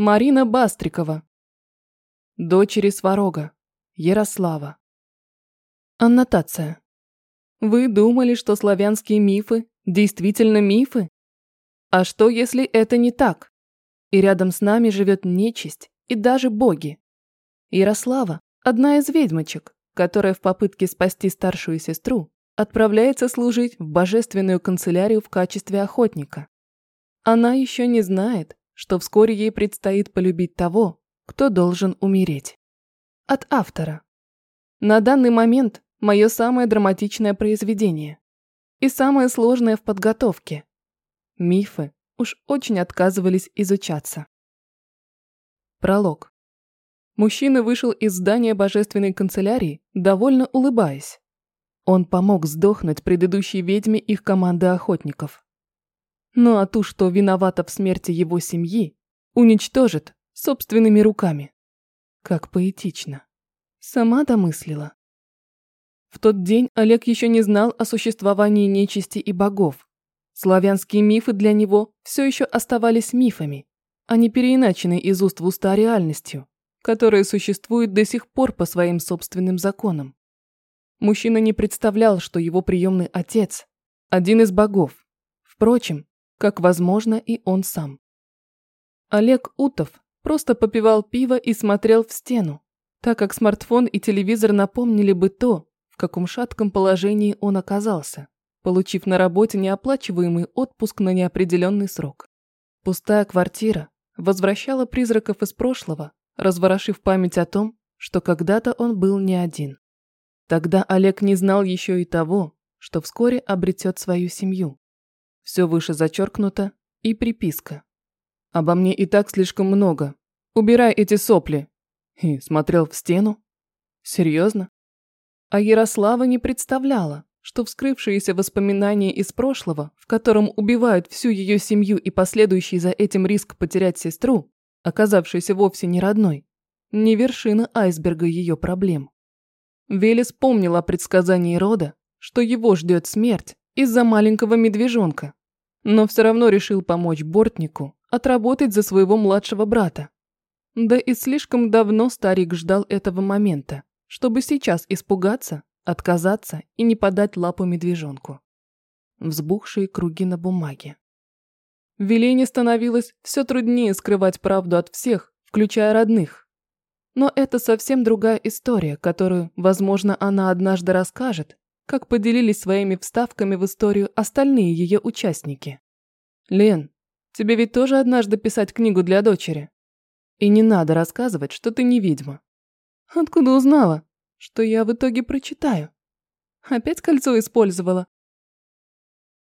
Марина Бастрикова. Дочери Сварога. Ярослава. Аннотация. Вы думали, что славянские мифы действительно мифы? А что, если это не так? И рядом с нами живет нечисть и даже боги. Ярослава – одна из ведьмочек, которая в попытке спасти старшую сестру отправляется служить в божественную канцелярию в качестве охотника. Она еще не знает, что вскоре ей предстоит полюбить того, кто должен умереть. От автора. На данный момент мое самое драматичное произведение. И самое сложное в подготовке. Мифы уж очень отказывались изучаться. Пролог. Мужчина вышел из здания божественной канцелярии, довольно улыбаясь. Он помог сдохнуть предыдущей ведьме их команды охотников. Ну а ту, что виновата в смерти его семьи, уничтожит собственными руками. Как поэтично. Сама домыслила. В тот день Олег еще не знал о существовании нечисти и богов. Славянские мифы для него все еще оставались мифами, а не переиначенной из уст в уста реальностью, которая существует до сих пор по своим собственным законам. Мужчина не представлял, что его приемный отец – один из богов. Впрочем, как возможно и он сам. Олег Утов просто попивал пиво и смотрел в стену, так как смартфон и телевизор напомнили бы то, в каком шатком положении он оказался, получив на работе неоплачиваемый отпуск на неопределенный срок. Пустая квартира возвращала призраков из прошлого, разворошив память о том, что когда-то он был не один. Тогда Олег не знал еще и того, что вскоре обретет свою семью. Все выше зачеркнуто и приписка. Обо мне и так слишком много. Убирай эти сопли. И смотрел в стену. Серьезно? А Ярослава не представляла, что вскрывшиеся воспоминания из прошлого, в котором убивают всю ее семью и последующий за этим риск потерять сестру, оказавшейся вовсе не родной, не вершина айсберга ее проблем. Велес помнил о предсказании рода, что его ждет смерть из-за маленького медвежонка, но все равно решил помочь бортнику отработать за своего младшего брата. Да и слишком давно старик ждал этого момента, чтобы сейчас испугаться, отказаться и не подать лапу медвежонку. Взбухшие круги на бумаге. Велине становилось все труднее скрывать правду от всех, включая родных. Но это совсем другая история, которую, возможно, она однажды расскажет, как поделились своими вставками в историю остальные ее участники. «Лен, тебе ведь тоже однажды писать книгу для дочери? И не надо рассказывать, что ты не ведьма». «Откуда узнала, что я в итоге прочитаю?» «Опять кольцо использовала?»